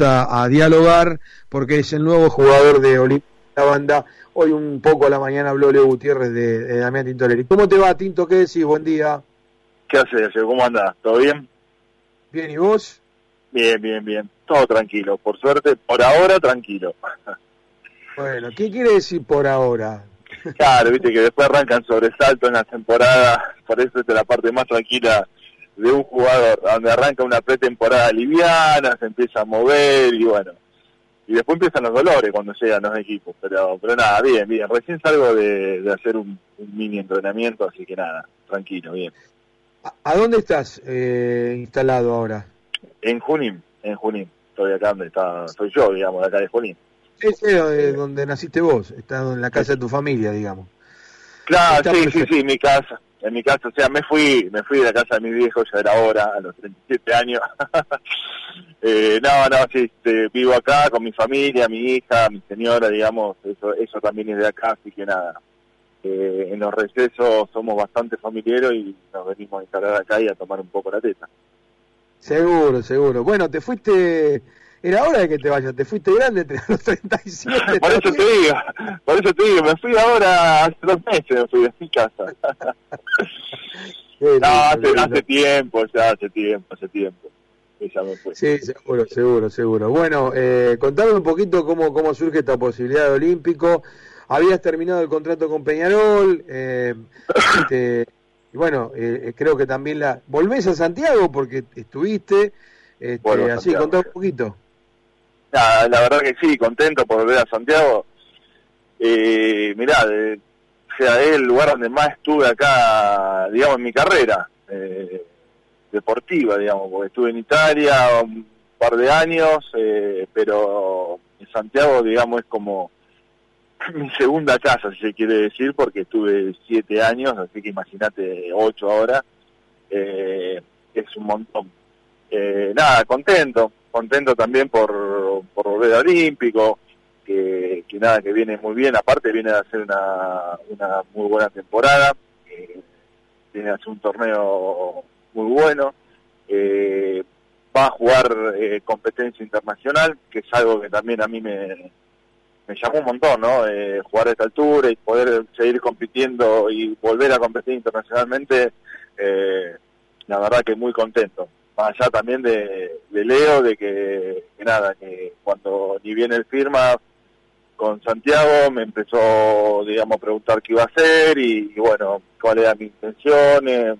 a, dialogar porque es el nuevo jugador de Olimpia la banda. Hoy un poco a la mañana habló Leo Gutiérrez de, de Damián Tintoleri. ¿Cómo te va, Tinto? ¿Qué decís? Buen día. ¿Qué haces? ¿Cómo andás? ¿Todo bien? Bien, ¿y vos? Bien, bien, bien. Todo tranquilo. Por suerte, por ahora, tranquilo. Bueno, ¿qué quiere decir por ahora? Claro, viste que después arrancan sobresalto en la temporada, por eso es la parte más tranquila de un jugador, donde arranca una pretemporada liviana, se empieza a mover y bueno, y después empiezan los dolores cuando llegan los equipos, pero pero nada, bien, bien, recién salgo de, de hacer un, un, mini entrenamiento, así que nada, tranquilo, bien. ¿A, a dónde estás eh, instalado ahora? En Junín, en Junín, estoy acá donde está, soy yo, digamos, de acá de Junín. Es eh, donde naciste vos, está en la casa de tu familia, digamos. Claro, está sí, perfecto. sí, sí, mi casa, en mi casa, o sea, me fui, me fui de la casa de mi viejo, ya era hora, a los 37 años. eh, no, no, sí, este, vivo acá con mi familia, mi hija, mi señora, digamos, eso, eso también es de acá, así que nada. Eh, en los recesos somos bastante familiares y nos venimos a instalar acá y a tomar un poco la teta. Seguro, seguro. Bueno, te fuiste era hora de que te vayas, te fuiste grande a los 37. por eso te digo, por eso te digo, me fui ahora hace dos meses, me fui de mi casa. no, hace, hace tiempo, ya hace tiempo, hace tiempo. Ya me fue. Sí, seguro, seguro, seguro. Bueno, eh, contame un poquito cómo, cómo surge esta posibilidad de Olímpico. Habías terminado el contrato con Peñarol, eh, este, y bueno, eh, creo que también la... ¿Volvés a Santiago porque estuviste? Este, bueno, así, contá un poquito. Nada, la verdad que sí, contento por volver a Santiago. Eh, mirá, de, sea, el lugar donde más estuve acá, digamos, en mi carrera eh, deportiva, digamos, porque estuve en Italia un par de años, eh, pero en Santiago, digamos, es como mi segunda casa, si se quiere decir, porque estuve siete años, así que imagínate ocho ahora, eh, es un montón. Eh, nada, contento, contento también por, al Olímpico, que, que, nada, que viene muy bien, aparte viene a hacer una, una muy buena temporada, eh, viene a hacer un torneo muy bueno, eh, va a jugar eh, competencia internacional, que es algo que también a mí me, me llamó un montón, ¿no? Eh, jugar a esta altura y poder seguir compitiendo y volver a competir internacionalmente, eh, la verdad que muy contento más allá también de, de Leo, de que, que, nada, que cuando ni bien él firma con Santiago me empezó, digamos, a preguntar qué iba a hacer y, y bueno, cuál era mi intención, eh,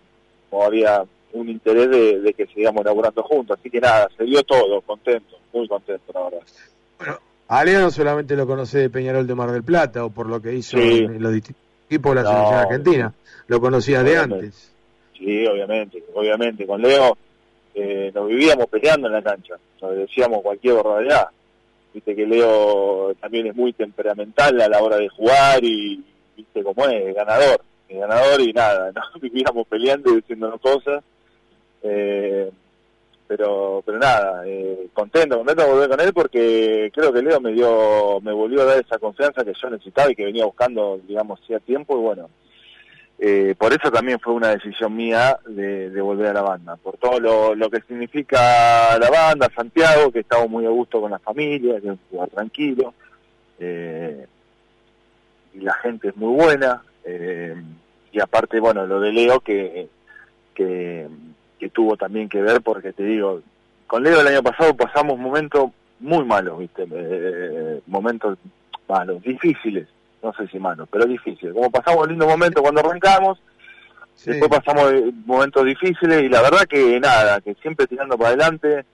o había un interés de, de, que sigamos inaugurando juntos. Así que nada, se dio todo, contento, muy contento, la verdad. Bueno, a Leo no solamente lo conoce de Peñarol de Mar del Plata o por lo que hizo sí. en los distintos equipos de la no, selección argentina, lo conocía de antes. Sí, obviamente, obviamente. Con Leo eh, nos vivíamos peleando en la cancha, nos decíamos cualquier barbaridad. Viste que Leo también es muy temperamental a la hora de jugar y viste cómo es, ganador, ganador y nada, nos vivíamos peleando y diciéndonos cosas. Eh, pero pero nada, eh, contento, contento de volver con él porque creo que Leo me dio, me volvió a dar esa confianza que yo necesitaba y que venía buscando, digamos, hacía tiempo y bueno, eh, por eso también fue una decisión mía de, volver a la banda, por todo lo, lo, que significa la banda, Santiago, que estamos muy a gusto con la familia, que es un lugar tranquilo, eh, y la gente es muy buena, eh, y aparte, bueno, lo de Leo que, que, que tuvo también que ver, porque te digo, con Leo el año pasado pasamos momentos muy malos, viste, eh, momentos malos, difíciles, no sé si mano, pero difícil. Como pasamos un lindo momento cuando arrancamos, sí. después pasamos momentos difíciles y la verdad que nada, que siempre tirando para adelante,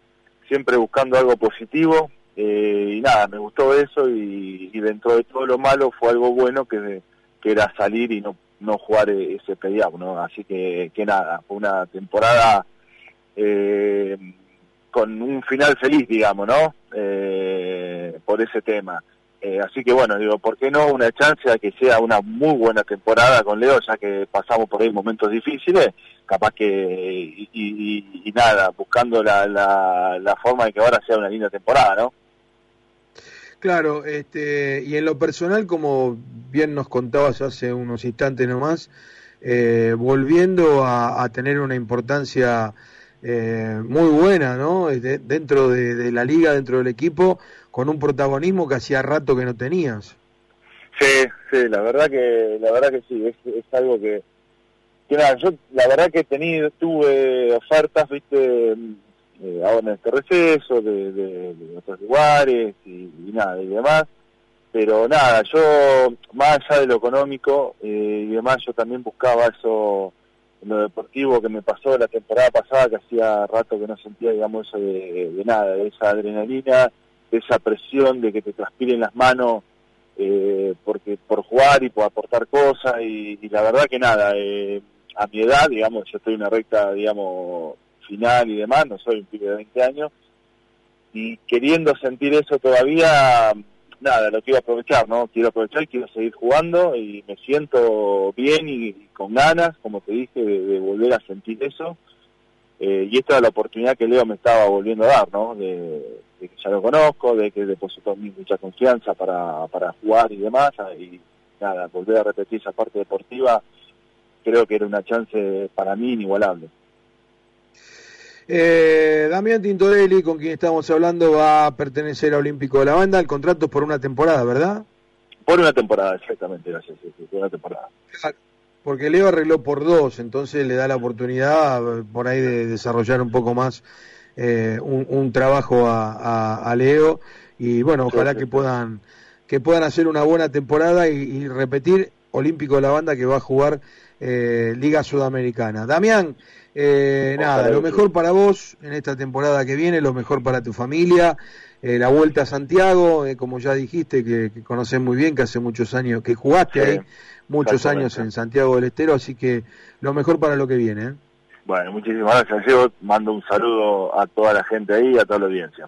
siempre buscando algo positivo eh, y nada, me gustó eso y, y, dentro de todo lo malo fue algo bueno que, que era salir y no, no jugar ese playoff, ¿no? Así que, que nada, fue una temporada eh, con un final feliz, digamos, ¿no? Eh, por ese tema. Eh, así que bueno, digo, ¿por qué no una chance a que sea una muy buena temporada con Leo, ya que pasamos por ahí momentos difíciles, capaz que, y, y, y nada, buscando la, la, la, forma de que ahora sea una linda temporada, ¿no? Claro, este, y en lo personal, como bien nos contabas hace unos instantes nomás, eh, volviendo a, a tener una importancia eh, muy buena, ¿no? dentro de, la liga, dentro del equipo, con un protagonismo que hacía rato que no tenías. Sí, sí, la verdad que, la verdad que sí, es, algo que, que nada, yo la verdad que he tenido, tuve ofertas, viste, eh, ahora en este receso, de, de, otros lugares y, nada, y demás, pero nada, yo, más allá de lo económico eh, y demás, yo también buscaba eso lo deportivo que me pasó la temporada pasada, que hacía rato que no sentía, digamos, eso de, nada, de esa adrenalina, esa presión de que te transpiren las manos eh, porque por jugar y por aportar cosas, y, la verdad que nada, eh, a mi edad, digamos, yo estoy en una recta, digamos, final y demás, no soy un pibe de 20 años, y queriendo sentir eso todavía, nada, lo quiero aprovechar, ¿no? Quiero aprovechar, quiero seguir jugando y me siento bien y, con ganas, como te dije, de, volver a sentir eso. Eh, y esta es la oportunidad que Leo me estaba volviendo a dar, ¿no? De, que ya lo conozco, de que depositó en mí mucha confianza para, para jugar y demás. Y nada, volver a repetir esa parte deportiva, creo que era una chance para mí inigualable. Eh, Damián Tintorelli, con quien estamos hablando, va a pertenecer a Olímpico de la Banda. El contrato es por una temporada, ¿verdad? Por una temporada, exactamente, gracias. por una temporada. Porque Leo arregló por dos, entonces le da la oportunidad por ahí de desarrollar un poco más eh, un, trabajo a, Leo. Y bueno, ojalá que puedan que puedan hacer una buena temporada y, repetir Olímpico de la Banda que va a jugar eh, Liga Sudamericana. Damián, eh, nada, lo mejor para vos en esta temporada que viene, lo mejor para tu familia, eh, la vuelta a Santiago, eh, como ya dijiste, que, que conoces muy bien, que hace muchos años, que jugaste ahí, muchos años en Santiago del Estero, así que lo mejor para lo que viene. Bueno, muchísimas gracias. Yo mando un saludo a toda la gente ahí y a toda la audiencia.